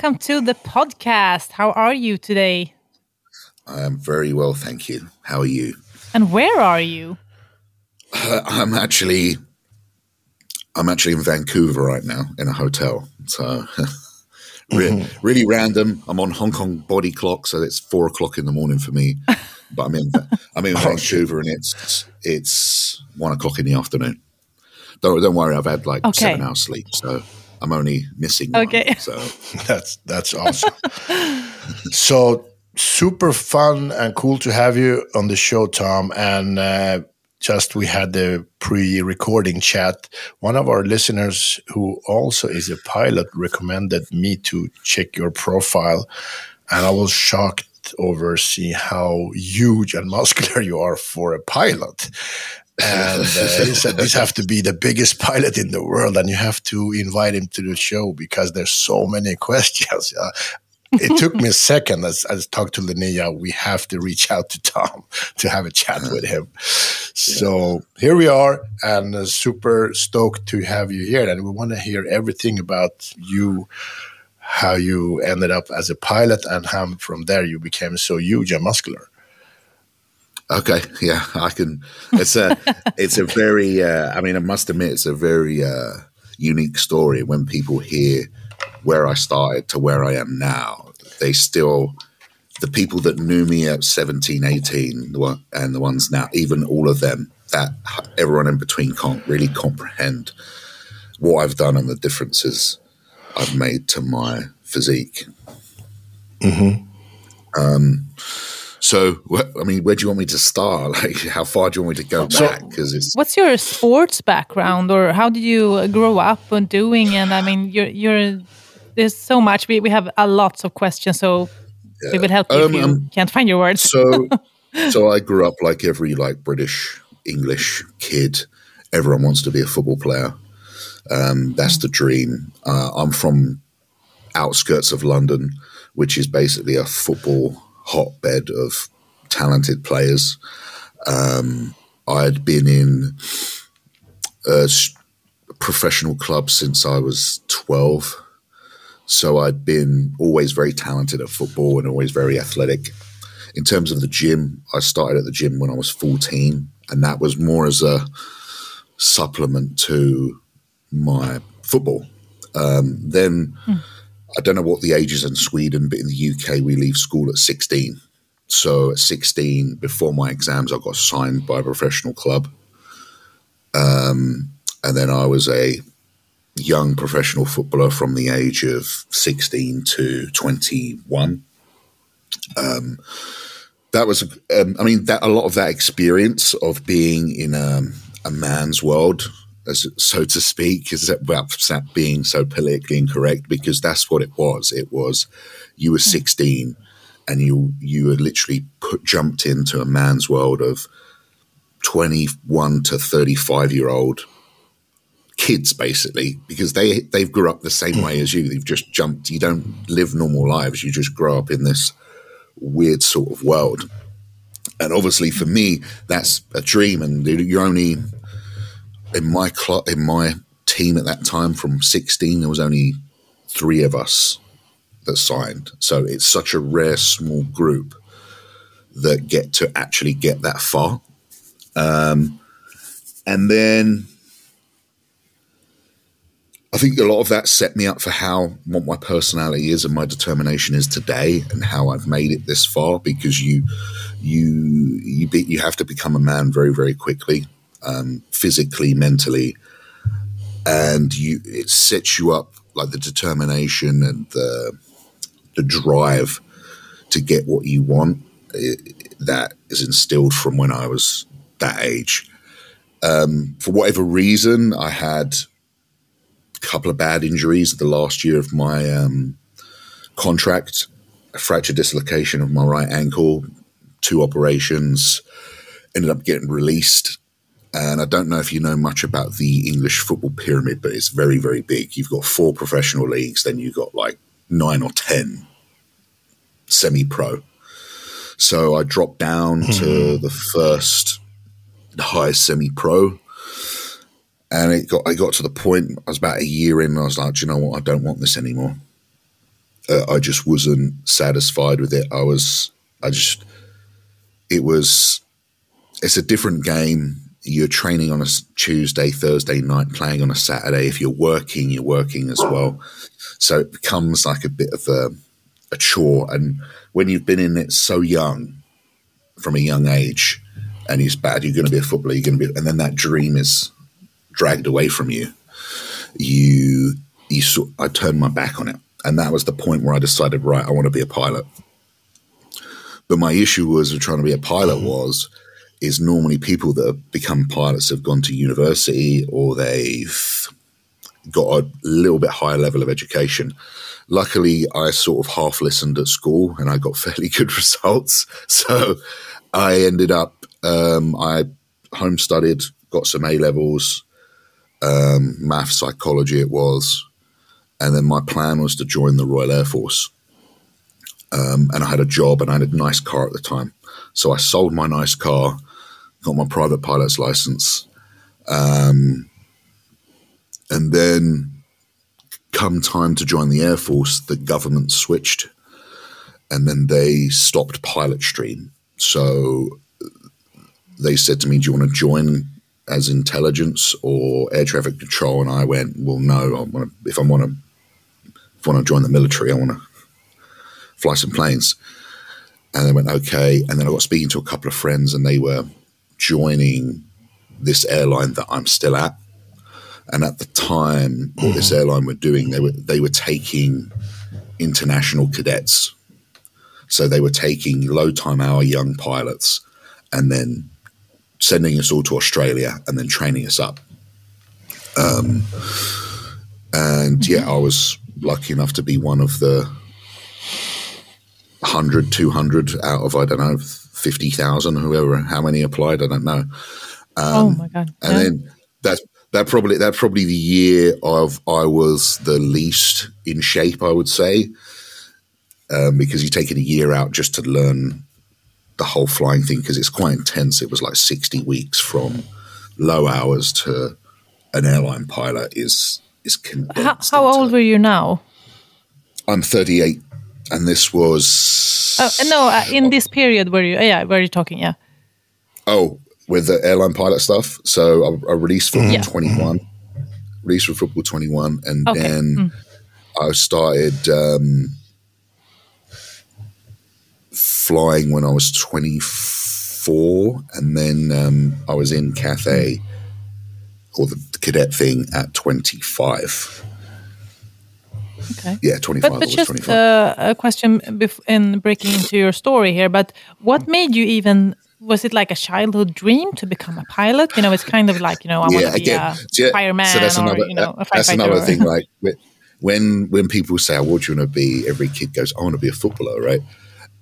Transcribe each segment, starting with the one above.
Tom Byrne, welcome to the podcast. How are you today? I am very well, thank you. How are you? And where are you? Uh, I'm actually I'm actually in Vancouver right now in a hotel. So really, mm-hmm. really random. I'm on Hong Kong body clock, so it's four o'clock in the morning for me. But I'm in I'm in oh, Vancouver, and it's it's one o'clock in the afternoon. Don't don't worry, I've had like okay. seven hours sleep, so I'm only missing. Okay, one, so that's that's awesome. so super fun and cool to have you on the show, Tom. And uh, just we had the pre-recording chat. One of our listeners, who also is a pilot, recommended me to check your profile, and I was shocked over seeing how huge and muscular you are for a pilot. And uh, he said this have to be the biggest pilot in the world, and you have to invite him to the show because there's so many questions. Uh, it took me a second as I talked to Linnea. We have to reach out to Tom to have a chat with him. So here we are, and uh, super stoked to have you here. And we want to hear everything about you, how you ended up as a pilot, and how from there you became so huge and muscular. Okay, yeah, I can. It's a, it's a very. Uh, I mean, I must admit, it's a very uh, unique story when people hear where I started to where I am now, they still, the people that knew me at 17, 18, and the ones now, even all of them, that everyone in between can't really comprehend what I've done and the differences I've made to my physique. Mm-hmm. Um, so, I mean, where do you want me to start? Like, how far do you want me to go back? Because it's what's your sports background, or how did you grow up and doing? And I mean, you're you're there's so much. We, we have a lots of questions, so yeah. we would help you um, if you um, can't find your words. so, so I grew up like every like British English kid. Everyone wants to be a football player. Um, that's the dream. Uh, I'm from outskirts of London, which is basically a football hotbed of talented players. Um, I'd been in a professional club since I was 12. So I'd been always very talented at football and always very athletic. In terms of the gym, I started at the gym when I was 14, and that was more as a supplement to my football. Um, then hmm. I don't know what the age is in Sweden, but in the UK, we leave school at 16. So at 16, before my exams, I got signed by a professional club. Um, and then I was a young professional footballer from the age of 16 to 21. Um, that was, um, I mean, that a lot of that experience of being in a, a man's world, so to speak, is about being so politically incorrect because that's what it was. It was you were hmm. 16 and you you had literally put jumped into a man's world of 21 to 35 year old kids basically because they they've grew up the same way as you they've just jumped you don't live normal lives you just grow up in this weird sort of world and obviously for me that's a dream and you're only in my club in my team at that time from 16 there was only three of us that signed so it's such a rare small group that get to actually get that far um, and then I think a lot of that set me up for how what my personality is and my determination is today, and how I've made it this far. Because you, you, you, be, you have to become a man very, very quickly, um, physically, mentally, and you it sets you up like the determination and the the drive to get what you want. It, that is instilled from when I was that age. Um, for whatever reason, I had a couple of bad injuries the last year of my um, contract, a fracture dislocation of my right ankle, two operations, ended up getting released. And I don't know if you know much about the English football pyramid, but it's very, very big. You've got four professional leagues, then you've got like nine or 10 semi pro. So I dropped down mm-hmm. to the first highest semi pro And it got I got to the point I was about a year in and I was like, you know what, I don't want this anymore. Uh, I just wasn't satisfied with it. I was I just it was it's a different game. You're training on a Tuesday, Thursday night, playing on a Saturday. If you're working, you're working as well. So it becomes like a bit of a, a chore. And when you've been in it so young, from a young age, and it's bad, you're going to be a footballer. You're going to be, and then that dream is dragged away from you. You, you. Sort, I turned my back on it, and that was the point where I decided, right, I want to be a pilot. But my issue was with trying to be a pilot was is normally people that have become pilots have gone to university or they've got a little bit higher level of education. Luckily, I sort of half listened at school and I got fairly good results. So I ended up, um, I home studied, got some A levels, um, math, psychology, it was. And then my plan was to join the Royal Air Force. Um, and I had a job and I had a nice car at the time. So I sold my nice car, got my private pilot's license. Um, and then, come time to join the Air Force, the government switched and then they stopped Pilot Stream. So they said to me, Do you want to join as intelligence or air traffic control? And I went, Well, no, I want to, if I want to, if I want to join the military, I want to fly some planes. And they went, okay. And then I got speaking to a couple of friends, and they were joining this airline that I'm still at. And at the time, what this mm-hmm. airline were doing, they were they were taking international cadets. So they were taking low time hour young pilots, and then sending us all to Australia, and then training us up. Um, and yeah, I was lucky enough to be one of the 100, 200 out of, I don't know, 50,000, whoever, how many applied, I don't know. Um, oh my God. And then that's, that probably that probably the year of I was the least in shape, I would say, um, because you're taking a year out just to learn the whole flying thing because it's quite intense. It was like 60 weeks from low hours to an airline pilot is is how, how old were you now? I'm 38 and this was oh, no uh, in this period where you yeah where you talking yeah oh with the airline pilot stuff so i, I released football yeah. 21 released for football 21 and okay. then mm. i started um, flying when i was 24 and then um, i was in cathay or the cadet thing at 25 Okay. Yeah, 25. But, but just uh, a question in breaking into your story here, but what made you even was it like a childhood dream to become a pilot? You know, it's kind of like, you know, I yeah, want to be again, a yeah, fireman so that's another, or, you know, a That's another thing, right? When, when people say, oh, what do you want to be? Every kid goes, I want to be a footballer, right?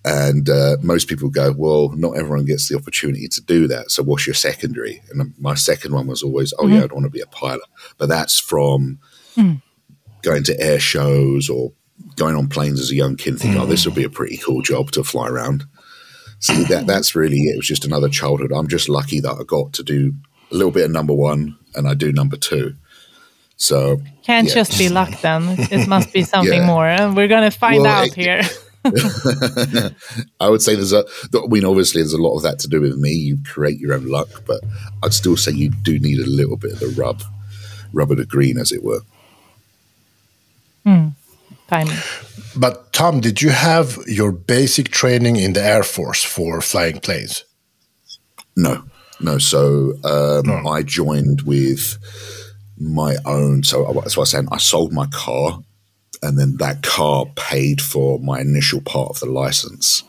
And uh, most people go, well, not everyone gets the opportunity to do that. So what's your secondary? And my second one was always, oh, mm-hmm. yeah, I want to be a pilot. But that's from mm going to air shows or going on planes as a young kid, thinking, mm. "Oh, this would be a pretty cool job to fly around." So that that's really it. It was just another childhood. I'm just lucky that I got to do a little bit of number one, and I do number two. So can't yeah. just be luck then. It must be something yeah. more. We're gonna find well, out it, here. I would say there's a. I mean, obviously, there's a lot of that to do with me. You create your own luck, but I'd still say you do need a little bit of the rub, rub of the green, as it were. Timing. But Tom, did you have your basic training in the Air Force for flying planes? No, no. So um, no. I joined with my own. So that's what I was saying. I sold my car, and then that car paid for my initial part of the license.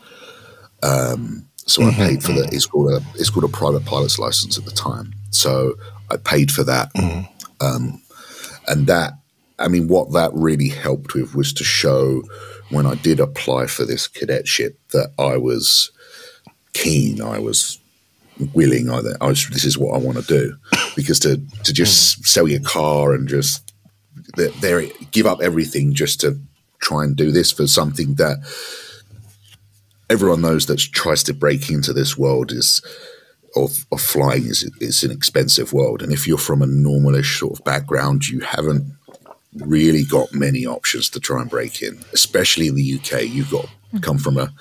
Um, so mm-hmm. I paid for that. It's called a it's called a private pilot's license at the time. So I paid for that, mm-hmm. um, and that I mean, what that really helped with was to show when I did apply for this cadetship that I was keen, I was willing, I, I was, this is what I want to do. Because to, to just sell your car and just there, give up everything just to try and do this for something that everyone knows that tries to break into this world is of, of flying is is an expensive world, and if you're from a normalish sort of background, you haven't really got many options to try and break in. Especially in the UK, you've got to come from a,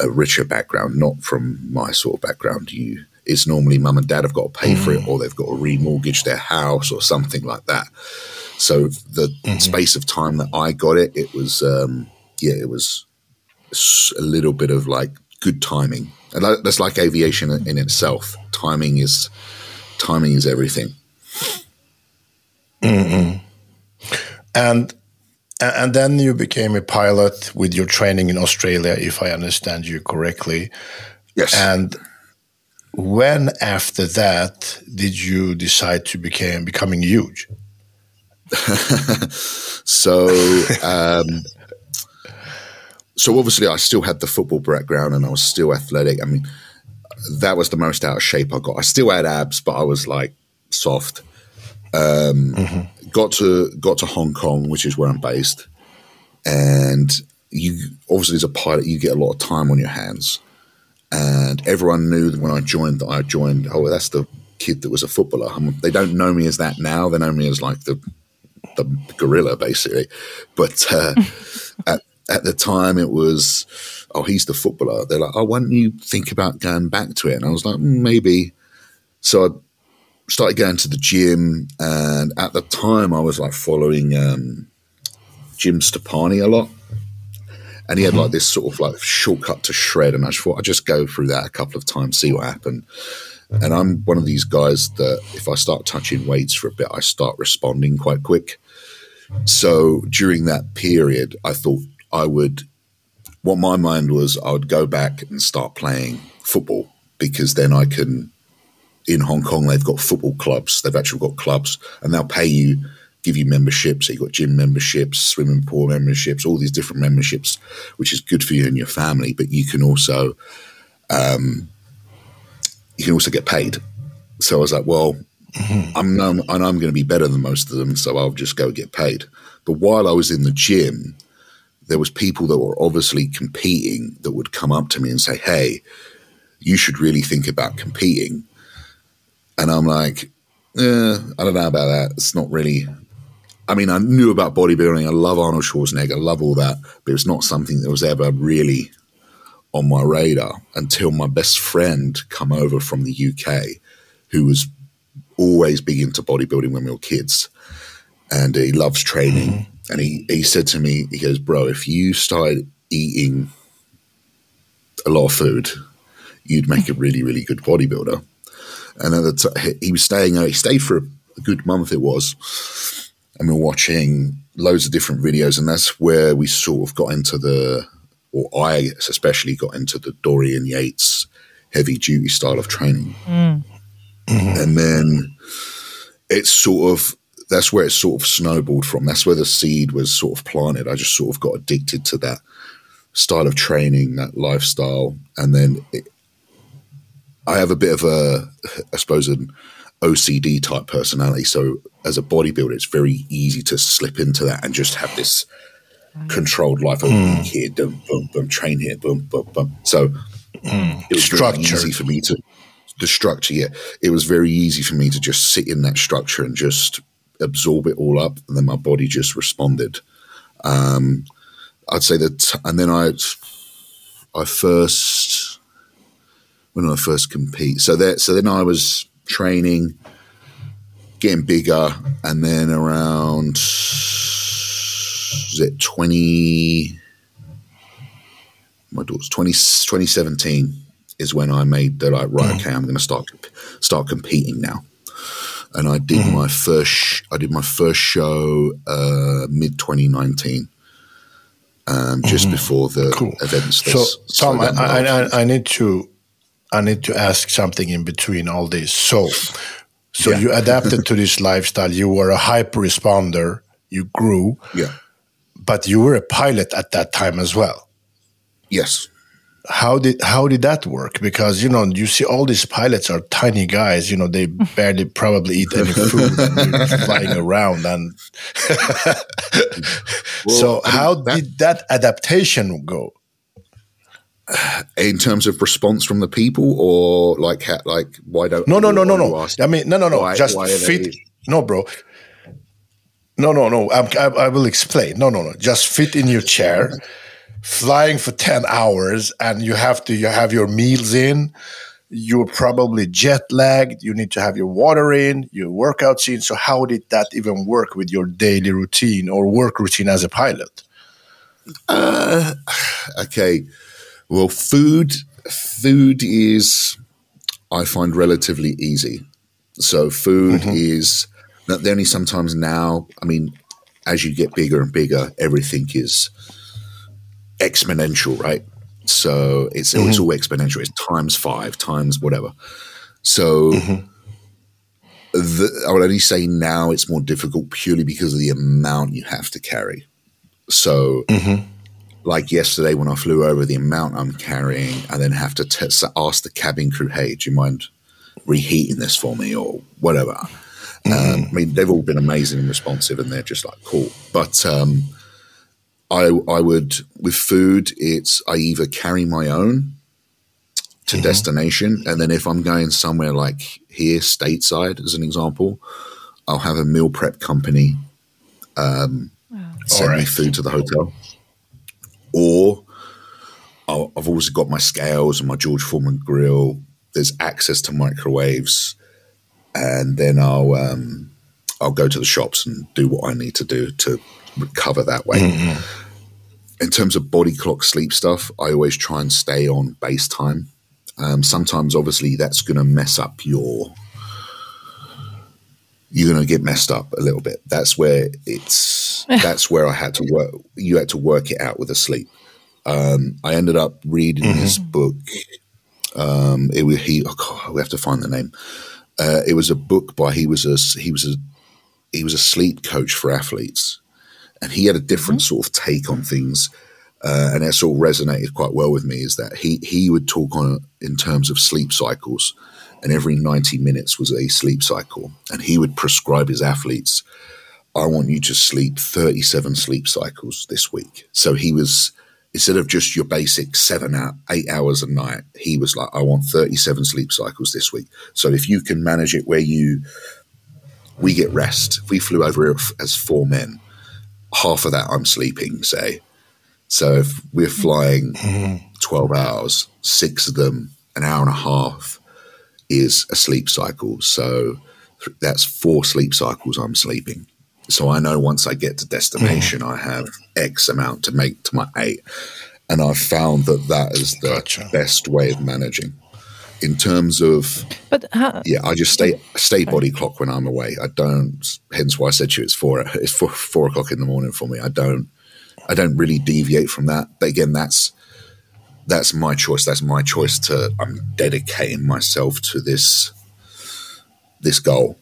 a richer background, not from my sort of background. You it's normally mum and dad have got to pay mm. for it, mm. or they've got to remortgage their house, or something like that. So the mm-hmm. space of time that I got it, it was um, yeah, it was a little bit of like good timing, and that's like aviation in itself. Timing is timing is everything. Mm-hmm. And and then you became a pilot with your training in Australia, if I understand you correctly. Yes. And when after that did you decide to become becoming huge? so um, so obviously I still had the football background and I was still athletic. I mean, that was the most out of shape I got. I still had abs, but I was like soft. Um, mm-hmm. Got to got to Hong Kong, which is where I'm based, and you obviously as a pilot you get a lot of time on your hands, and everyone knew that when I joined that I joined. Oh, that's the kid that was a footballer. I'm, they don't know me as that now. They know me as like the the gorilla, basically. But uh, at at the time it was, oh, he's the footballer. They're like, oh, why don't you think about going back to it? And I was like, mm, maybe. So I started going to the gym, and at the time I was like following um, Jim Stoppani a lot. And he had like mm-hmm. this sort of like shortcut to shred, and I just thought I'd just go through that a couple of times, see what happened. And I'm one of these guys that if I start touching weights for a bit, I start responding quite quick. So during that period, I thought I would, what my mind was, I would go back and start playing football because then I can, in Hong Kong, they've got football clubs. They've actually got clubs and they'll pay you, give you memberships. So you've got gym memberships, swimming pool memberships, all these different memberships, which is good for you and your family. But you can also, um, you can also get paid. So I was like, well, mm-hmm. I'm, and I'm going to be better than most of them, so I'll just go get paid. But while I was in the gym, there was people that were obviously competing that would come up to me and say, "Hey, you should really think about competing." And I'm like, eh, I don't know about that. It's not really. I mean, I knew about bodybuilding. I love Arnold Schwarzenegger. I love all that, but it's not something that was ever really on my radar until my best friend come over from the UK, who was always big into bodybuilding when we were kids, and he loves training. Mm-hmm and he, he said to me, he goes, bro, if you started eating a lot of food, you'd make a really, really good bodybuilder. And at the t- he was staying, he stayed for a good month, it was. And we we're watching loads of different videos. And that's where we sort of got into the, or I especially got into the Dorian Yates heavy duty style of training. Mm. And then it's sort of that's where it sort of snowballed from. That's where the seed was sort of planted. I just sort of got addicted to that style of training, that lifestyle, and then it, I have a bit of a, I suppose, an OCD type personality. So as a bodybuilder, it's very easy to slip into that and just have this controlled life. Oh, mm. here, boom, boom, boom, train here, boom, boom, boom. So mm. it was very easy for me to the structure. Yeah, it was very easy for me to just sit in that structure and just absorb it all up, and then my body just responded. Um, I'd say that, and then I, I first, when I first compete, so that, so then I was training, getting bigger, and then around, was it twenty? My daughter's 20, 2017 is when I made the like right. Mm. Okay, I'm going to start start competing now and I did mm. my first I did my first show uh, mid 2019, um, just mm. before the cool. events. So, Tom, I, I, I, need to I need to ask something in between all this. So, so yeah. you adapted to this lifestyle. You were a hyper responder. You grew. Yeah. But you were a pilot at that time as well. Yes how did how did that work? Because you know you see all these pilots are tiny guys. You know they barely probably eat any food flying around. And well, so how did that adaptation go? in terms of response from the people, or like like why don't no no no no no. I mean no no no. why, just why fit no bro. No no no. I, I will explain. No no no. Just fit in your chair. Flying for 10 hours and you have to you have your meals in. You're probably jet lagged. You need to have your water in your workouts in so how did that even work with your daily routine or work routine as a pilot? Uh, okay well food food is i find relatively easy so food mm-hmm. is not only sometimes now i mean as you get bigger and bigger everything is exponential, right? So it's mm-hmm. it's all exponential. It's times five, times whatever. So mm-hmm. the, I would only say now it's more difficult purely because of the amount you have to carry. So, mm-hmm. Like yesterday when I flew over, the amount I'm carrying, and then have to t- ask the cabin crew, "Hey, do you mind reheating this for me or whatever?" Um, mm-hmm. I mean, they've all been amazing and responsive, and they're just like cool. But um, I I would with food, it's I either carry my own to mm-hmm. destination, and then if I'm going somewhere like here, stateside, as an example, I'll have a meal prep company um, wow. send right. me food to the hotel, or i have always got my scales and my George Foreman grill. There's access to microwaves, and then I'll um, I'll go to the shops and do what I need to do to recover that way. Mm-hmm in terms of body clock sleep stuff, I always try and stay on base time. Um, sometimes, obviously, that's going to mess up your. You're going to get messed up a little bit. That's where it's. that's where I had to work. You had to work it out with the sleep. Um, I ended up reading mm-hmm. this book. Um, it was he. Oh God, we have to find the name. Uh, it was a book by he was a he was a he was a sleep coach for athletes and he had a different mm-hmm. sort of take on things. Uh, and that sort of resonated quite well with me is that he he would talk on in terms of sleep cycles, and every ninety minutes was a sleep cycle, and he would prescribe his athletes, "I want you to sleep thirty seven sleep cycles this week." So he was instead of just your basic seven out eight hours a night, he was like, "I want thirty seven sleep cycles this week." So if you can manage it where you we get rest, if we flew over here as four men half of that I'm sleeping, say. So if we're flying mm-hmm. 12 hours, six of them, an hour and a half is a sleep cycle. So that's four sleep cycles I'm sleeping. So I know once I get to destination, mm. I have X amount to make to my eight. And I've found that that is the gotcha. best way of managing in terms of but how, yeah i just stay stay body clock when i'm away i don't hence why i said to you it's four it's four, four o'clock in the morning for me i don't i don't really deviate from that but again that's that's my choice that's my choice to i'm dedicating myself to this this goal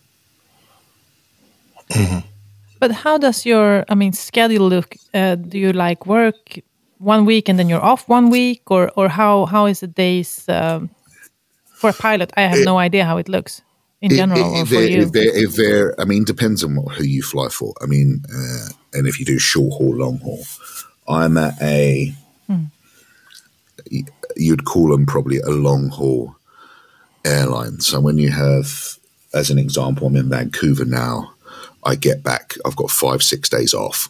mm-hmm. But how does your i mean schedule look uh, do you like work one week and then you're off one week or or how how is the days um, for a pilot, I have it, no idea how it looks in general. It, it, it, it, I mean, depends on what, who you fly for. I mean, uh, and if you do short haul, long haul, I'm at a. Hmm. You'd call them probably a long haul airline. So when you have, as an example, I'm in Vancouver now. I get back. I've got five, six days off,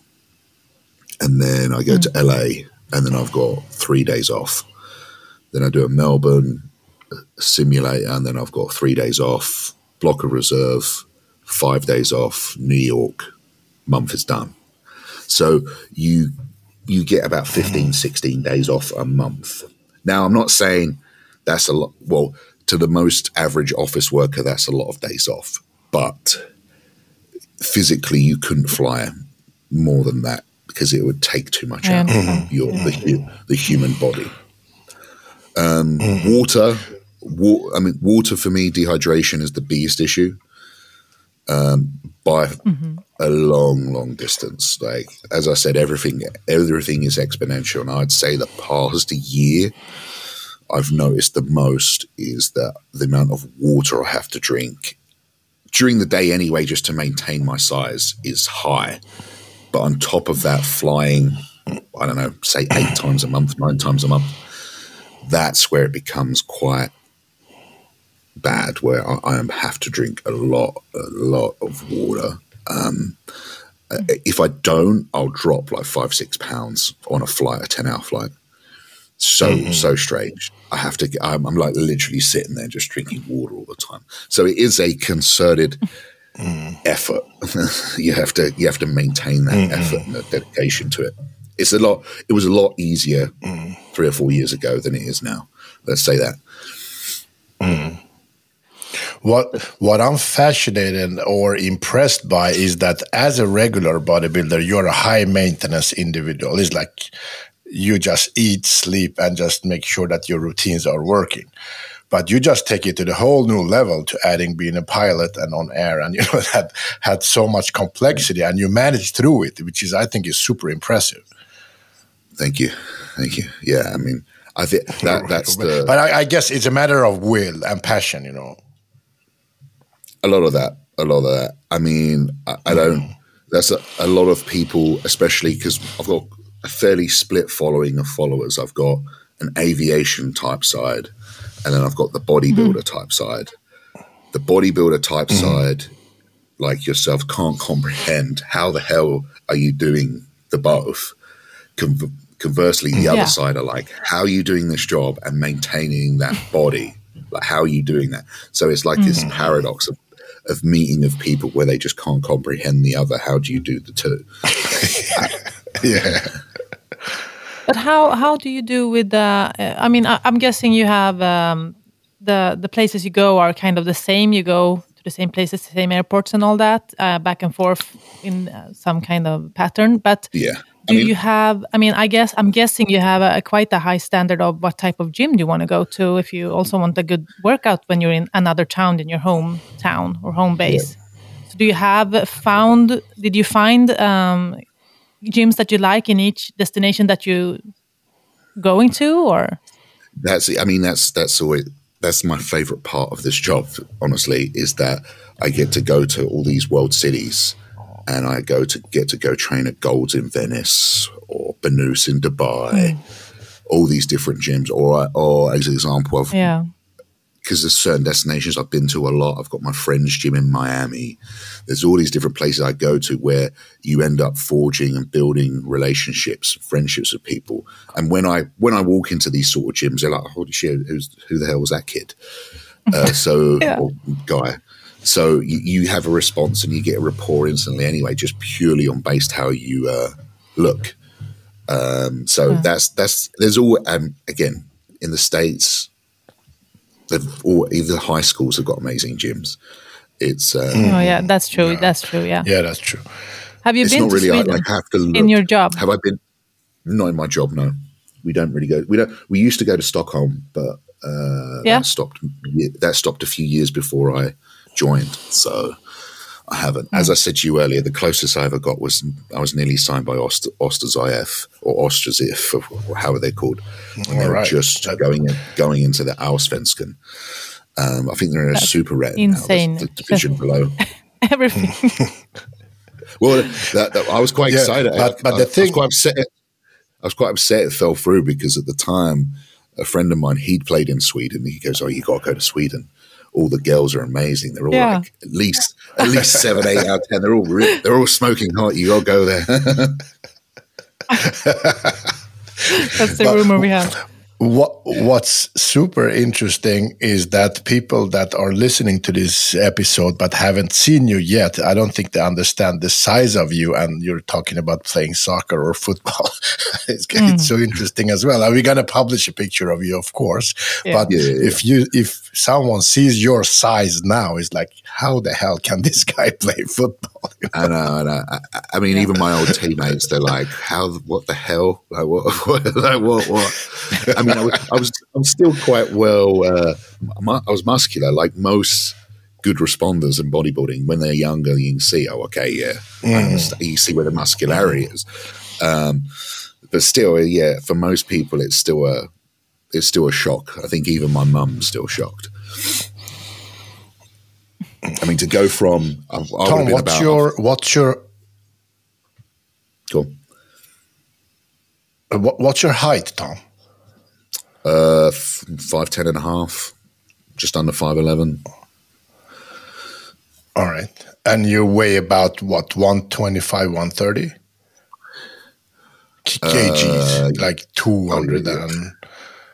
and then I go hmm. to LA, and then I've got three days off. Then I do a Melbourne, simulator, and then I've got three days off, block of reserve, five days off, New York, month is done. So you you get about 15, 16 days off a month. Now, I'm not saying that's a lot. Well, to the most average office worker, that's a lot of days off. But physically, you couldn't fly more than that because it would take too much out of your, the, the human body. Um, mm-hmm. Water wa- I mean, water for me, dehydration is the biggest issue um, by mm-hmm. a long, long distance. Like as I said, everything everything is exponential, and I'd say the past year. I've noticed the most is that the amount of water I have to drink during the day anyway, just to maintain my size, is high. But on top of that, flying, I don't know, say eight times a month, nine times a month, that's where it becomes quite bad, where I, I have to drink a lot, a lot of water. Um, if I don't, I'll drop like five, six pounds on a flight, a 10 hour flight. So, mm-hmm. so strange. I have to, I'm, I'm, like literally sitting there just drinking water all the time. So it is a concerted mm. effort. you have to, you have to maintain that mm-hmm. effort and the dedication to it. It's a lot, it was a lot easier mm. three or four years ago than it is now. Let's say that. Mm. What what I'm fascinated or impressed by is that as a regular bodybuilder, you're a high maintenance individual. It's like you just eat, sleep, and just make sure that your routines are working. But you just take it to the whole new level to adding being a pilot and on air, and you know that had so much complexity, and you managed through it, which is I think is super impressive. Thank you, thank you. Yeah, I mean, I think that that's the. But I, I guess it's a matter of will and passion, you know. A lot of that. A lot of that. I mean, I, I don't. Mm. That's a, a lot of people, especially because I've got a fairly split following of followers. I've got an aviation type side, and then I've got the bodybuilder mm. type side. The bodybuilder type mm. side, like yourself, can't comprehend how the hell are you doing the both. Con- conversely, the yeah. other side are like, how are you doing this job and maintaining that body? Like, how are you doing that? So it's like mm. this paradox of of meeting of people where they just can't comprehend the other. How do you do the two? yeah. But how how do you do with the? Uh, I mean, I, am guessing you have um, the the places you go are kind of the same. You go to the same places, the same airports, and all that, uh, back and forth in uh, some kind of pattern. But yeah, do I mean, you have? I mean, I guess I'm guessing you have a, a quite a high standard of what type of gym do you want to go to. If you also want a good workout when you're in another town than your hometown or home base. Yeah. So do you have found? Did you find um, gyms that you like in each destination that you going to, or? That's. I mean, that's that's always that's my favorite part of this job. Honestly, is that I get to go to all these world cities and I go to get to go train at Golds in Venice or Banus in Dubai, mm. all these different gyms. Or, or as an example of yeah, because there's certain destinations I've been to a lot. I've got my friend's gym in Miami. There's all these different places I go to where you end up forging and building relationships, friendships with people. And when I when I walk into these sort of gyms, they're like, "Holy shit, who's, who the hell was that kid?" Uh, so yeah. guy. So you, you, have a response and you get a rapport instantly anyway, just purely on based how you uh, look. Um, so yeah. that's that's there's all um, again in the states. They've all either high schools have got amazing gyms. It's um, oh yeah, that's true. That's true. Yeah, yeah, that's true. Have you it's been not really Sweden like, I have to look. in your job? Have I been? Not in my job. No, we don't really go. We don't. We used to go to Stockholm, but uh, yeah. that stopped. That stopped a few years before I joined. So I haven't. As hmm. I said to you earlier, the closest I ever got was I was nearly signed by Ost- Osterzif or Ostrazif, or how are they called? And they were right. just going in, going into the Allsvenskan. Um, I think they're in a super red insane now, the, the division below. Everything. well, that, that, I was quite yeah, excited. But, but I, the thing, I was quite upset. I was quite upset it fell through because at the time, a friend of mine he'd played in Sweden. He goes, "Oh, you got to go to Sweden." All the girls are amazing. They're all yeah. like at least at least seven, eight out of ten. They're all re- they're all smoking hot. You gotta go there. That's the but, rumor we have. What What's super interesting is that people that are listening to this episode but haven't seen you yet, I don't think they understand the size of you. And you're talking about playing soccer or football. it's, mm. it's, so interesting as well. Are we gonna publish a picture of you, of course. Yeah. But yeah, yeah, if you if someone sees your size now, it's like, how the hell can this guy play football? I know, I know. I, I mean, even my old teammates, they're like, how? What the hell? Like what? What? Like what? What? I mean mean, I was, I was, I'm still quite well. Uh, I was muscular, like most good responders in bodybuilding. When they're younger, you can see, oh, okay, yeah, mm. you see where the muscularity is. Um, but still, yeah, for most people, it's still a, it's still a shock. I think even my mum's still shocked. I mean, to go from I, I Tom, what's about, your what's your cool. Uh, what's your height, Tom? Uh, five ten and a half, just under five eleven. All right, and you weigh about what one twenty five, one thirty kgs, uh, like two hundred and.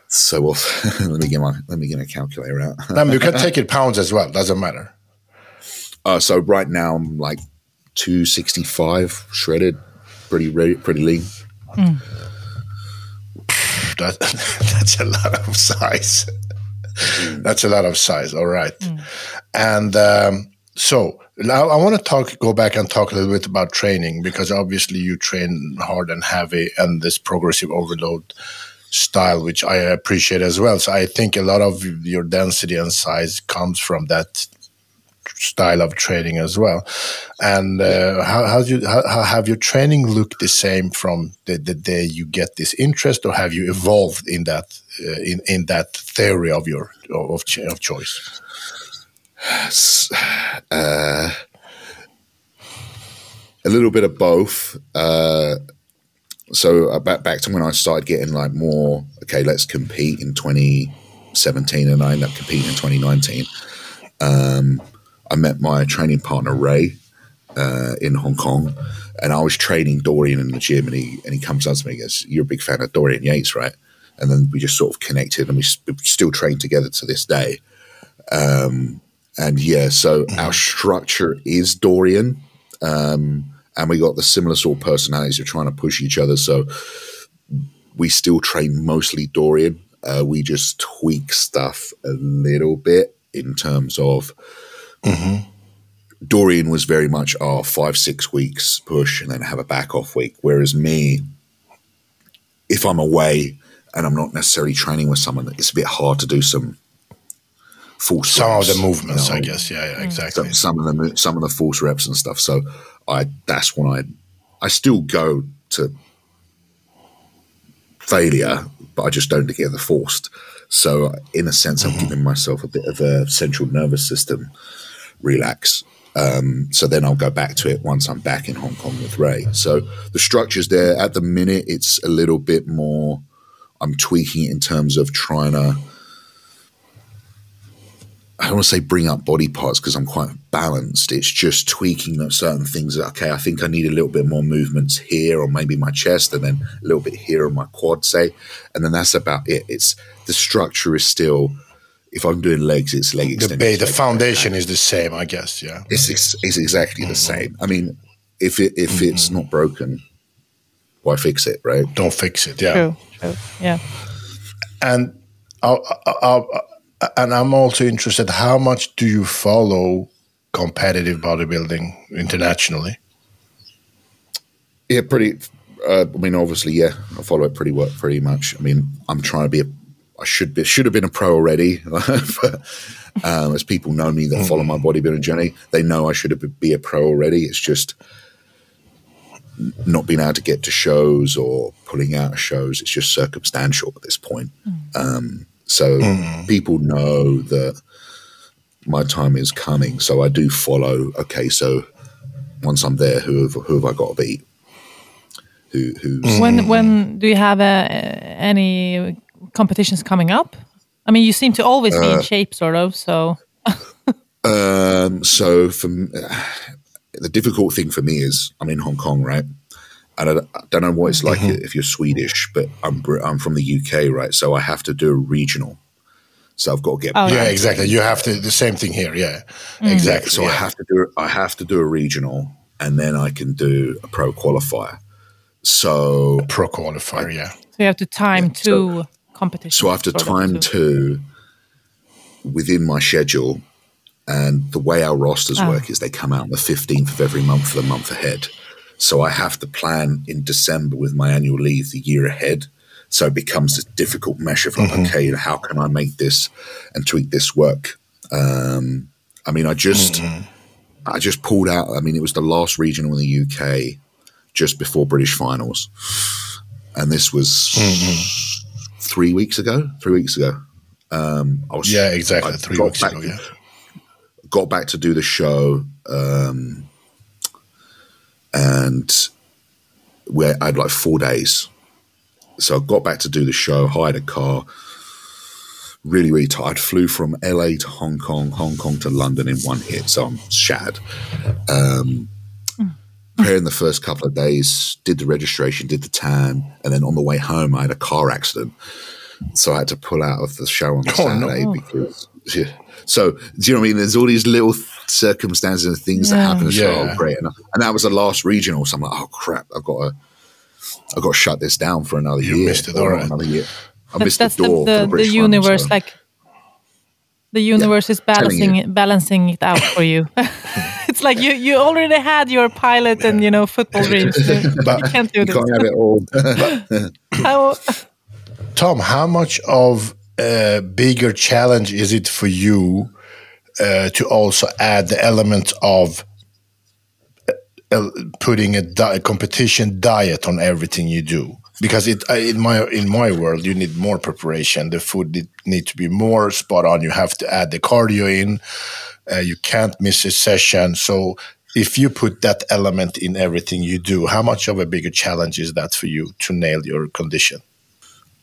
So well, let me get my let me get a calculator out. no, you can take it pounds as well. Doesn't matter. Uh, so right now I'm like 265 shredded, pretty pretty lean. Mm. That, that's a lot of size. that's a lot of size. All right, mm. and um, so now I want to talk, go back and talk a little bit about training because obviously you train hard and heavy and this progressive overload style, which I appreciate as well. So I think a lot of your density and size comes from that style of training as well. And uh, how, how, you, how, how, have your training looked the same from the, the day you get this interest, or have you evolved in that uh, in in that theory of your of, of choice? Uh, a little bit of both. Uh, so uh, back back to when I started getting like more. Okay, let's compete in 2017, and I ended up competing in 2019. Um, I met my training partner Ray uh, in Hong Kong, and I was training Dorian in the gym, and he and he comes up to me and goes, "You're a big fan of Dorian Yates, right?" And then we just sort of connected, and we still train together to this day. Um, and yeah, so mm-hmm. our structure is Dorian, um, and we got the similar sort of personalities of trying to push each other. So we still train mostly Dorian. Uh, we just tweak stuff a little bit in terms of mm-hmm. Dorian was very much our five six weeks push and then have a back off week. Whereas me, if I'm away and I'm not necessarily training with someone, it's a bit hard to do some force some reps, of the movements, you know, I guess. Yeah, yeah, exactly. Some, some, of the some of the force reps and stuff. So I that's when I I still go to failure, but I just don't get the forced. So in a sense, I'm mm-hmm. giving myself a bit of a central nervous system relax. Um, so then I'll go back to it once I'm back in Hong Kong with Ray. So the structure's there. At the minute, it's a little bit more. I'm tweaking it in terms of trying to I don't want to say bring up body parts because I'm quite balanced. It's just tweaking certain things. Okay, I think I need a little bit more movements here, or maybe my chest, and then a little bit here on my quad, say, and then that's about it. It's the structure is still. If I'm doing legs, it's leg extension. The, the foundation is the same, I guess. Yeah, it's it's exactly mm-hmm. the same. I mean, if it if mm-hmm. it's not broken, why fix it, right? Don't fix it. Yeah, true, true. Yeah, and I'll, I'll, I'll and I'm also interested. How much do you follow competitive bodybuilding internationally? Yeah, pretty. Uh, I mean, obviously, yeah, I follow it pretty well, pretty much. I mean, I'm trying to be. A, I should be should have been a pro already. um, as people know me that follow my bodybuilding journey, they know I should have be a pro already. It's just not being able to get to shows or pulling out of shows. It's just circumstantial at this point. Mm. Um, so mm. people know that my time is coming. So I do follow. Okay, so once I'm there, who have, who have I got to beat? Who who's mm. when when do you have uh, any competitions coming up? I mean, you seem to always be uh, in shape, sort of. So. um. So for uh, the difficult thing for me is I'm in Hong Kong, right? and I, I don't know what it's like mm-hmm. if you're Swedish, but I'm I'm from the UK, right? So I have to do a regional. So I've got to get. Oh, yeah, exactly. You have to the same thing here. Yeah, mm. exactly. So yeah. I have to do I have to do a regional, and then I can do a pro qualifier. So a pro qualifier, I, yeah. So you have to time yeah, two so, competitions. So I have to time two within my schedule, and the way our rosters oh. work is they come out on the fifteenth of every month for the month ahead. So I have to plan in December with my annual leave the year ahead. So it becomes a difficult measure of mm-hmm. okay, how can I make this and tweak this work? Um, I mean, I just mm-hmm. I just pulled out. I mean, it was the last regional in the UK just before British finals, and this was mm-hmm. Three weeks ago. Three weeks ago. Um, I was yeah, exactly I three weeks ago. Yeah, got back to do the show. Um, and we I had like four days. So I got back to do the show, hired a car, really, really tired. Flew from LA to Hong Kong, Hong Kong to London in one hit, so I'm shattered. Um, preparing the first couple of days, did the registration, did the tan, and then on the way home, I had a car accident. So I had to pull out of the show on the oh, Saturday no. because. Yeah. So do you know what I mean? There's all these little circumstances and things yeah. that happen. So yeah. oh, great, and, and, that was the last regional. So I'm like, oh crap, I've got to, I've got to shut this down for another you year. Missed it, all right. Another year. I that's, missed that's the door. The, the, the universe, so. like the universe yeah, is balancing balancing it out for you. it's like you you already had your pilot and you know football dreams. but you can't do you this. Can't have it all. how, Tom, how much of a bigger challenge is it for you uh, to also add the element of uh, putting a, di a competition diet on everything you do? Because it in my in my world you need more preparation. The food need, to be more spot on. You have to add the cardio in. Uh, you can't miss a session. So if you put that element in everything you do how much of a bigger challenge is that for you to nail your condition?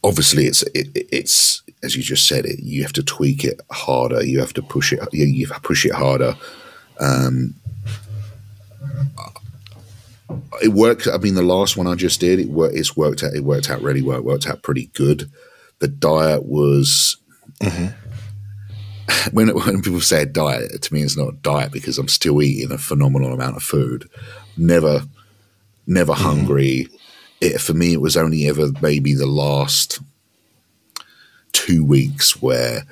Obviously it's it, it's as you just said it you have to tweak it harder. You have to push it you, you push it harder. Um, it worked. I mean, the last one I just did, it worked. It's worked out. It worked out really well. It worked out pretty good. The diet was. Mm-hmm. When when people say diet, to me it's not a diet because I'm still eating a phenomenal amount of food. Never, never mm-hmm. hungry. It, for me, it was only ever maybe the last two weeks where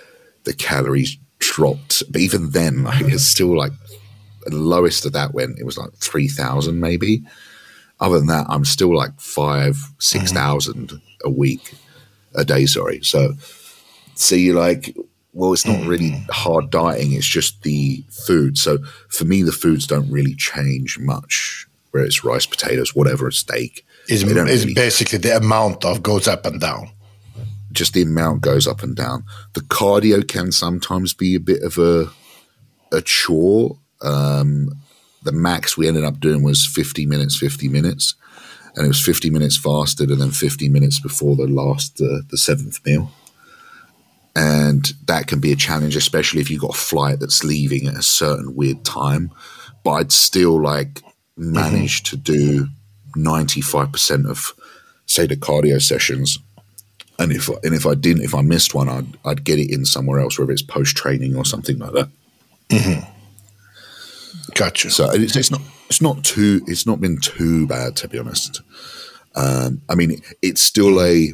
the calories dropped. But even then, like, it's still like the lowest of that went, it was like 3,000 maybe. Other than that, I'm still like five, 6,000 mm-hmm. a week, a day, sorry. So, see, you like, well, it's not mm-hmm. really hard dieting, it's just the food. So, for me, the foods don't really change much, whether it's rice, potatoes, whatever, a steak. Is really basically the amount of goes up and down. Just the amount goes up and down. The cardio can sometimes be a bit of a a chore um, the max we ended up doing was 50 minutes, 50 minutes. And it was 50 minutes fasted and then 50 minutes before the last, uh, the seventh meal. And that can be a challenge, especially if you've got a flight that's leaving at a certain weird time. But I'd still like manage mm-hmm. to do 95% of, say, the cardio sessions and if and if I didn't, if I missed one, I'd I'd get it in somewhere else, whether it's post training or something like that. Mm-hmm. Gotcha. So it's, it's not it's not too it's not been too bad to be honest. Um, I mean, it's still a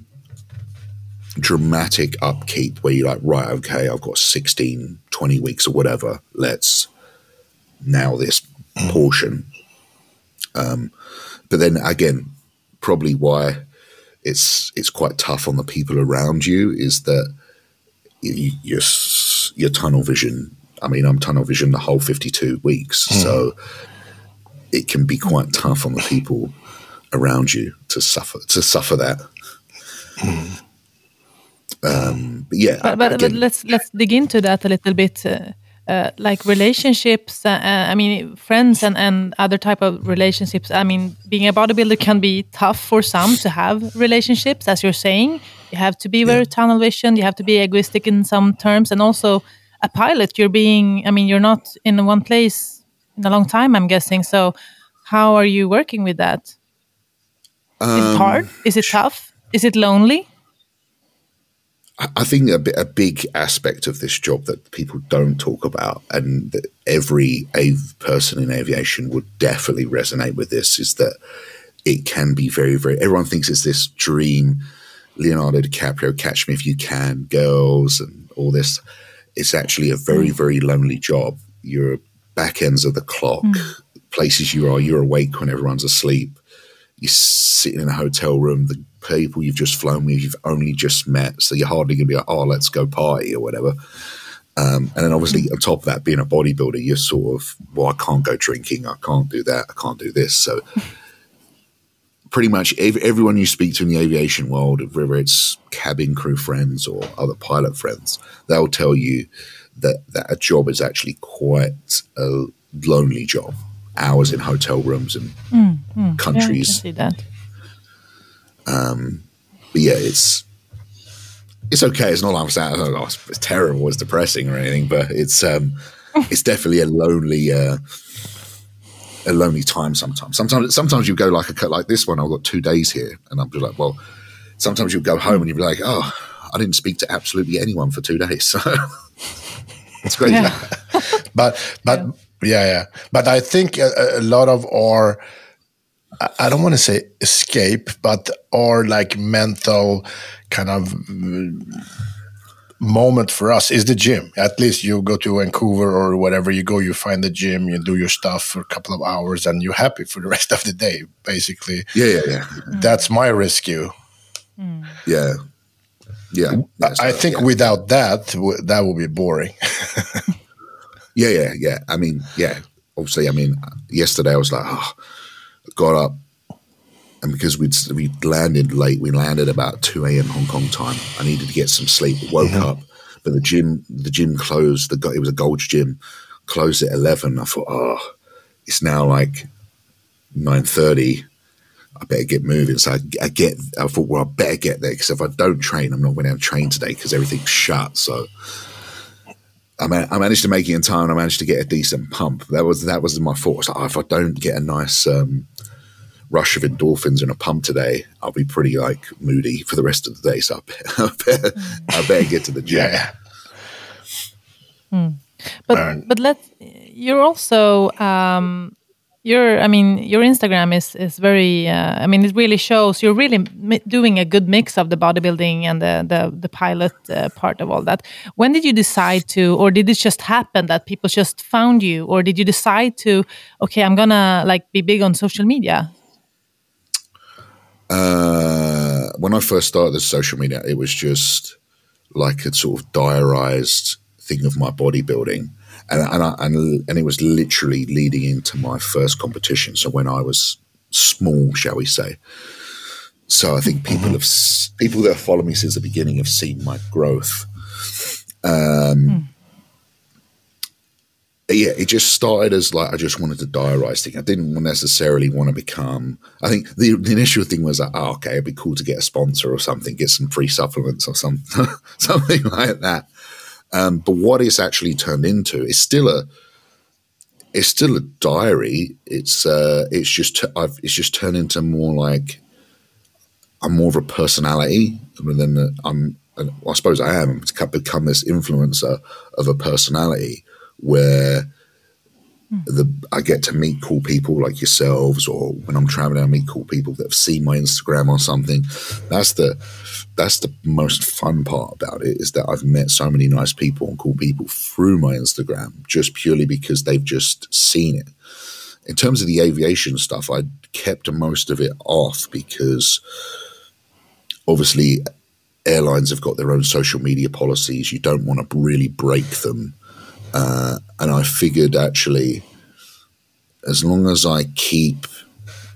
dramatic upkeep where you're like, right, okay, I've got 16, 20 weeks or whatever. Let's nail this mm. portion. Um, but then again, probably why it's it's quite tough on the people around you is that you, your your tunnel vision I mean, I'm tunnel vision the whole 52 weeks. Mm. So it can be quite tough on the people around you to suffer to suffer that. Mm. Um, but yeah, but, but, again, but, let's let's dig into that a little bit. Uh, uh, like relationships, uh, uh, I mean, friends and, and other type of relationships. I mean, being a bodybuilder can be tough for some to have relationships, as you're saying. You have to be very yeah. tunnel vision. You have to be egoistic in some terms, and also a pilot, you're being, I mean, you're not in one place in a long time, I'm guessing. So, how are you working with that? Um, Is it hard? Is it tough? Is it lonely? I think a, a big aspect of this job that people don't talk about, and that every person in aviation would definitely resonate with this, is that it can be very, very. Everyone thinks it's this dream, Leonardo DiCaprio, Catch Me If You Can, girls, and all this it's actually a very, mm. very lonely job. You're back ends of the clock, mm. places you are, you're awake when everyone's asleep. You're sitting in a hotel room, the people you've just flown with, you've only just met. So you're hardly going to be like, oh, let's go party or whatever. Um, and then obviously mm. on top of that, being a bodybuilder, you're sort of, well, I can't go drinking. I can't do that. I can't do this. So pretty much everyone you speak to in the aviation world, whether it's cabin crew friends or other pilot friends, they'll tell you that, that a job is actually quite a lonely job. Hours in hotel rooms and mm, mm, countries. Yeah, I see that. Um, but yeah, it's it's okay. It's not like I'm saying oh, it's terrible, it's depressing or anything, but it's um, it's definitely a lonely. Uh, a lonely time sometimes. Sometimes, sometimes you go like a cut like this one. I've got two days here, and I'm just like, well. Sometimes you go home and you'll be like, oh, I didn't speak to absolutely anyone for two days. So it's great. Yeah. but but yeah. yeah, yeah. But I think a, a lot of our I don't want to say escape, but our like mental kind of moment for us is the gym. At least you go to Vancouver or whatever you go, you find the gym, you do your stuff for a couple of hours, and you're happy for the rest of the day. Basically, yeah, yeah, yeah. That's my rescue. Mm. Yeah, yeah. I think yeah. without that, that would be boring. yeah, yeah, yeah. I mean, yeah. Obviously, I mean, yesterday I was like, oh, got up, and because we'd we landed late, we landed about two a.m. Hong Kong time. I needed to get some sleep. Woke mm-hmm. up, but the gym the gym closed. The it was a Gold's gym, closed at eleven. I thought, oh, it's now like nine thirty. I better get moving. So I, I, get, I thought, well, I better get there because if I don't train, I'm not going to train today because everything's shut. So I, man, I managed to make it in time. And I managed to get a decent pump. That was that was my thought. Like, oh, if I don't get a nice um, rush of endorphins and a pump today, I'll be pretty like moody for the rest of the day. So I better, I better, get to the gym. Yeah. Hmm. But but let you're also um, your i mean your instagram is is very uh, i mean it really shows you're really doing a good mix of the bodybuilding and the the, the pilot uh, part of all that when did you decide to or did it just happen that people just found you or did you decide to okay i'm gonna like be big on social media uh, when i first started the social media it was just like a sort of diarized thing of my bodybuilding and and, I, and and it was literally leading into my first competition. So when I was small, shall we say. So I think people mm-hmm. have people that have followed me since the beginning have seen my growth. Um, mm. Yeah, it just started as like I just wanted to diarize thing. I didn't necessarily want to become. I think the, the initial thing was like, oh, okay, it'd be cool to get a sponsor or something, get some free supplements or some something like that. Um, but what it's actually turned into is still a it's still a diary. It's uh, it's just I've, it's just turned into more like I'm more of a personality than a, I'm. I suppose I am. I've become this influencer of a personality where hmm. the I get to meet cool people like yourselves, or when I'm traveling, I meet cool people that have seen my Instagram or something. That's the that's the most fun part about it is that I've met so many nice people and cool people through my Instagram just purely because they've just seen it. In terms of the aviation stuff, I kept most of it off because obviously airlines have got their own social media policies. You don't want to really break them uh, and I figured actually, as long as I keep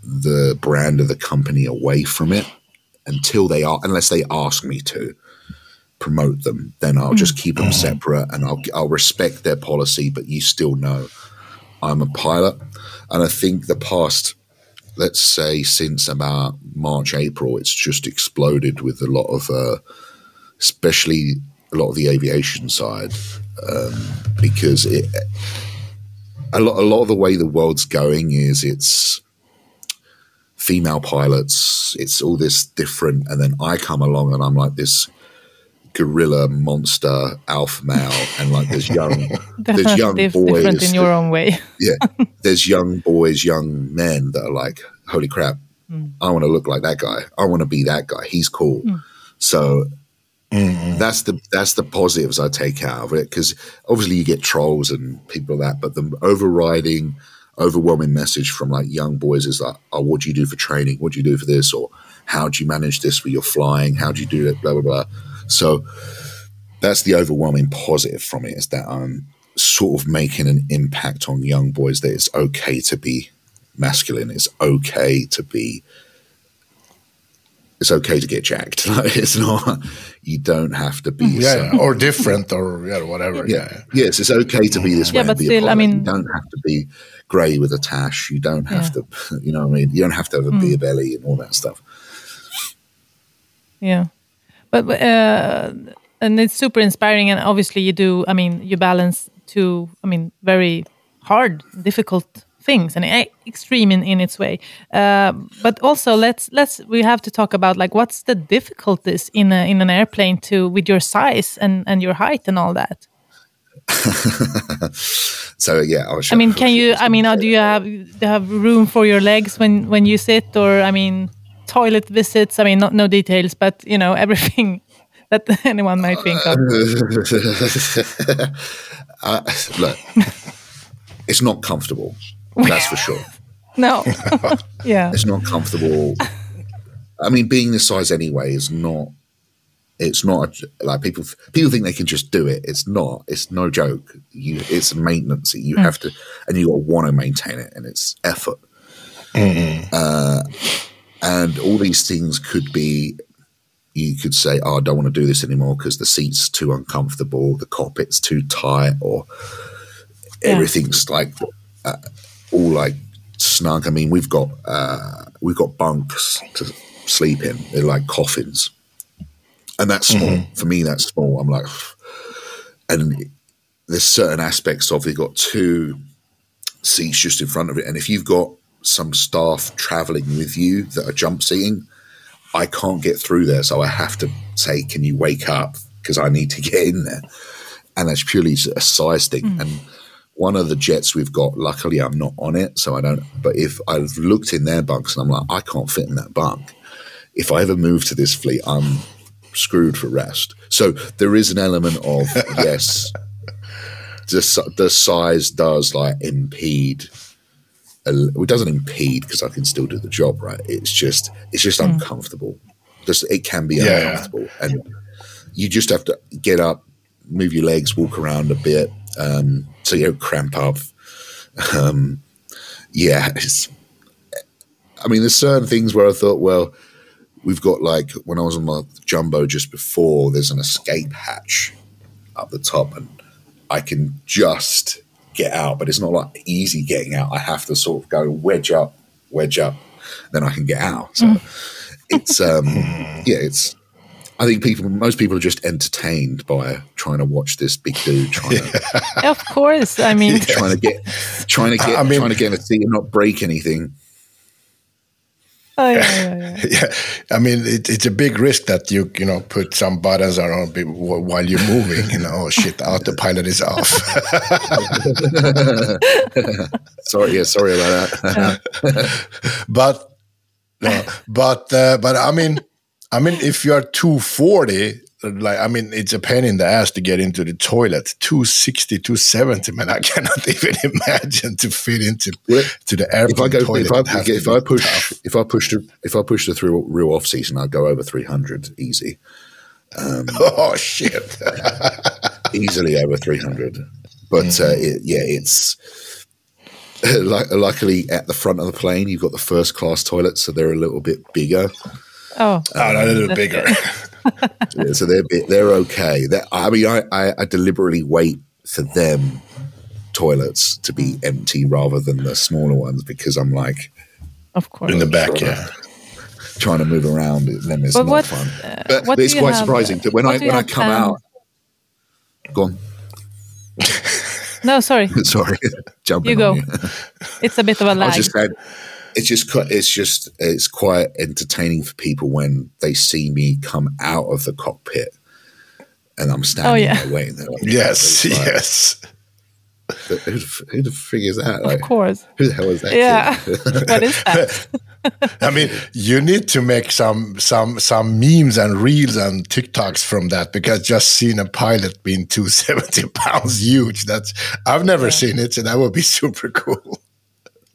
the brand of the company away from it until they are, unless they ask me to promote them, then I'll just keep them separate and I'll, I'll respect their policy, but you still know I'm a pilot. And I think the past, let's say since about March, April, it's just exploded with a lot of, uh, especially a lot of the aviation side um, because it, a lot a lot of the way the world's going is it's female pilots, it's all this different, and then I come along and I'm like this gorilla monster alpha male and like there's young there's young boys different in your own way yeah there's young boys young men that are like holy crap mm. i want to look like that guy i want to be that guy he's cool mm. so Mm-hmm. That's the that's the positives I take out of it because obviously you get trolls and people like that, but the overriding, overwhelming message from like young boys is like, "Oh, what do you do for training? What do you do for this? Or how do you manage this with your flying? How do you do it? Blah blah blah." So that's the overwhelming positive from it is that I'm sort of making an impact on young boys that it's okay to be masculine. It's okay to be it's okay to get jacked. Like, it's not. You don't have to be yeah, or different or yeah, whatever. Yeah. yeah. Yes, it's okay to be this yeah, way. but still, I mean, you don't have to be grey with a tash. You don't have yeah. to. You know what I mean? You don't have to have a mm. beer belly and all that stuff. Yeah. but uh, and it's super inspiring, and obviously you do. I mean, you balance two. I mean, very hard, difficult things and extreme in, in its way. Uh, but also let's let's we have to talk about like what's the difficulties in a, in an airplane to with your size and and your height and all that? So yeah I, I mean can you i mean do you have do you have room for your legs when when you sit? Or i mean toilet visits i mean not no details but you know everything that anyone might think of. Uh, look it's not comfortable that's for sure. no. yeah. It's not comfortable. I mean, being this size anyway is not. It's not like people. People think they can just do it. It's not. It's no joke. You. It's maintenance. You mm. have to, and you got to want to maintain it, and it's effort. Mm-hmm. Uh, and all these things could be. You could say, "Oh, I don't want to do this anymore because the seat's too uncomfortable, the cockpit's too tight, or yeah. everything's like." Uh, all like snug. I mean, we've got uh, we've got bunks to sleep in. They're like coffins, and that's small mm-hmm. for me. That's small. I'm like, and there's certain aspects of it. You've got two seats just in front of it, and if you've got some staff traveling with you that are jump seating, I can't get through there, so I have to say, "Can you wake up?" Because I need to get in there, and that's purely a size thing. Mm. And one of the jets we've got, luckily I'm not on it, so I don't. But if I've looked in their bunks and I'm like, I can't fit in that bunk. If I ever move to this fleet, I'm screwed for rest. So there is an element of yes, the, the size does like impede. It doesn't impede because I can still do the job, right? It's just it's just mm. uncomfortable. Just it can be yeah. uncomfortable, and you just have to get up, move your legs, walk around a bit, um, so you cramp up. Um, yeah, It's, I mean, there's certain things where I thought, well, we've got like when I was on my jumbo just before, there's an escape hatch up the top, and I can just get out, but it's not like easy getting out. I have to sort of go wedge up, wedge up, then I can get out. So mm. it's um, yeah, it's I think people, most people are just entertained by trying to watch this big dude trying to. of course, I mean, trying to get, trying to get, I mean, trying to get a seat and not break anything. Oh, yeah, yeah, yeah. yeah. I mean, it, it's a big risk that you you know put some buttons on while you're moving. You know, oh, shit, autopilot is off. sorry, yeah, sorry about that. but, no, but, uh, but I mean I mean, if you are 240, like, I mean, it's a pain in the ass to get into the toilet. 260, 270, man, I cannot even imagine to fit into to the airport if I go, toilet. If I, if I push, if I push the, if I push the through real off season, I'd go over 300 easy. Um, oh shit! easily over 300. But mm-hmm. uh, it, yeah, it's luckily at the front of the plane, you've got the first class toilets, so they're a little bit bigger. Oh, oh no, a little bigger. yeah, so they're they're okay. They're, I mean, I, I, I deliberately wait for them toilets to be empty rather than the smaller ones because I'm like, of course, in the back, yeah. Trying to move around them is but not what, fun. Uh, but, but it's quite have, surprising that when I when I come out, go on. no, sorry. sorry, jumping. You go. it's a bit of a lag. I just said it's just it's just it's quite entertaining for people when they see me come out of the cockpit and I'm standing oh, yeah. there waiting. There like, yes, like, yes. Who, who the figures that? Like, of course. Who the hell is that? Yeah. what is that? I mean, you need to make some some some memes and reels and TikToks from that because just seeing a pilot being 270 pounds huge, that's I've never yeah. seen it, so that would be super cool.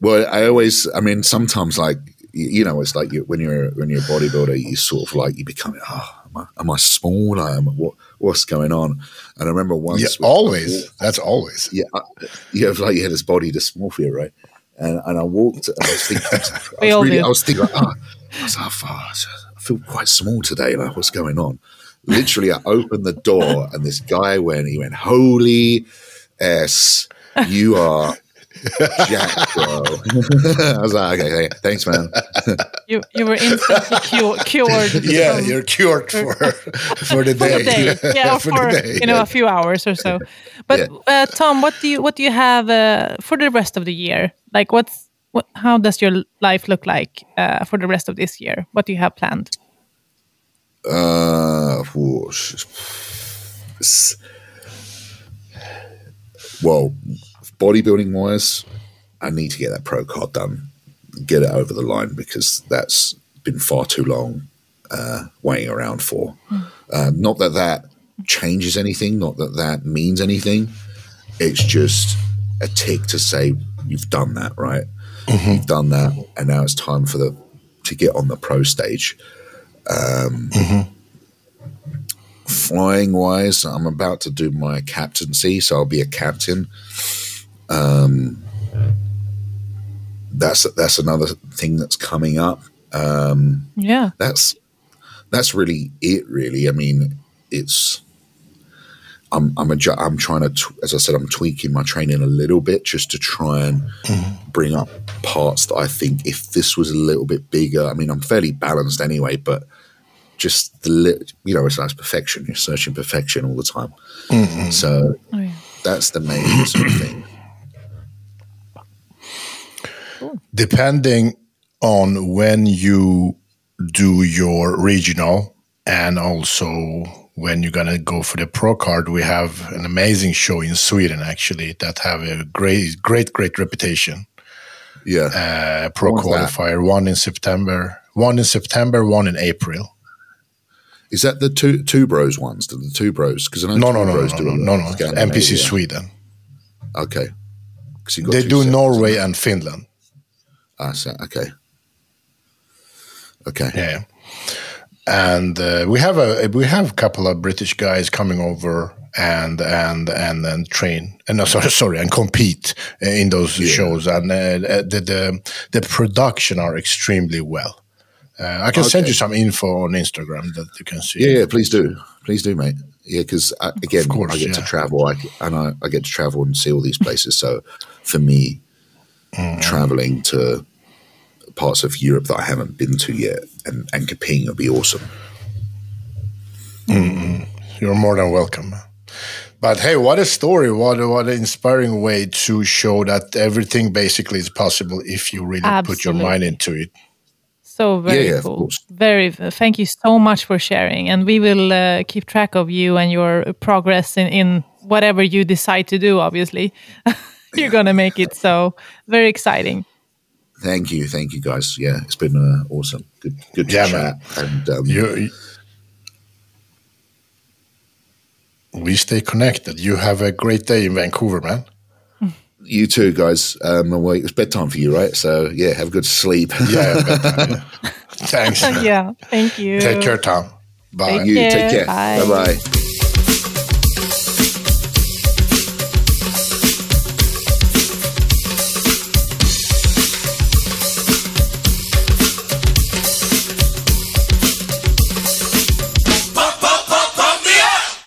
Well, I always, I mean, sometimes like you know, it's like you, when you're when you're a bodybuilder, you sort of like you become, oh, am I, am I small? Am what what's going on? And I remember once, yeah, always walked, that's always, yeah, I, you have like you had this body dysmorphia, right? And and I walked, and I was thinking, I was, really, I was thinking, like, oh, I was like, oh, I feel quite small today. Like, what's going on? Literally, I opened the door, and this guy went, he went, holy s, you are Jack, bro. I was like, okay, okay thanks, man. you you were instantly cu- cured. Yeah, you're cured for for the day. For the day. Yeah, for, for day, you know a few hours or so. But yeah. uh, Tom, what do you what do you have uh, for the rest of the year? Like, what's what? How does your life look like uh, for the rest of this year? What do you have planned? Uh, well, bodybuilding wise, I need to get that pro card done, get it over the line because that's been far too long uh, waiting around for. Uh, not that that changes anything, not that that means anything. It's just a tick to say you've done that, right? Mm-hmm. You've done that, and now it's time for the to get on the pro stage. Um, mm-hmm. Flying wise, I'm about to do my captaincy, so I'll be a captain. Um, that's that's another thing that's coming up. Um, yeah, that's that's really it. Really, I mean, it's. I'm I'm a, I'm trying to as I said I'm tweaking my training a little bit just to try and mm-hmm. bring up parts that I think if this was a little bit bigger. I mean, I'm fairly balanced anyway, but just the you know it's nice perfection. You're searching perfection all the time. Mm-hmm. So oh, yeah. that's the main sort of thing. Depending on when you do your regional and also when you're gonna go for the pro card, we have an amazing show in Sweden actually that have a great, great, great reputation. Yeah, uh, pro qualifier. That? One in September, one in September, one in April. Is that the two two bros ones? The, two bros? Because no, no, no, no, no, no, no, no. NPC Sweden. Okay. They do Norway and Finland. Ah, so, okay. Okay. Yeah. And uh, we have a we have a couple of British guys coming over and and and then train and uh, no sorry sorry and compete in those yeah. shows and uh, the, the the production are extremely well. Uh, I can okay. send you some info on Instagram that you can see. Yeah, yeah please do, please do, mate. Yeah, because uh, again, course, I get yeah. to travel, I, and I, I, get to travel and see all these places. so for me, mm. traveling to parts of Europe that I haven't been to yet and, and competing would be awesome. Mm. You're more than welcome. But hey, what a story! What a, what an inspiring way to show that everything basically is possible if you really Absolutely. put your mind into it. So very yeah, yeah, cool. Very. Thank you so much for sharing, and we will uh, keep track of you and your progress in, in whatever you decide to do. Obviously, you're gonna make it. So very exciting. Thank you, thank you, guys. Yeah, it's been uh, awesome. Good, good yeah, chat. And um, you, we stay connected. You have a great day in Vancouver, man. You too, guys. Um, well, it's bedtime for you, right? So yeah, have a good sleep. yeah, bedtime, yeah. Thanks. yeah, thank you. Take care, Tom. Bye. Take you. Take care. Bye bye.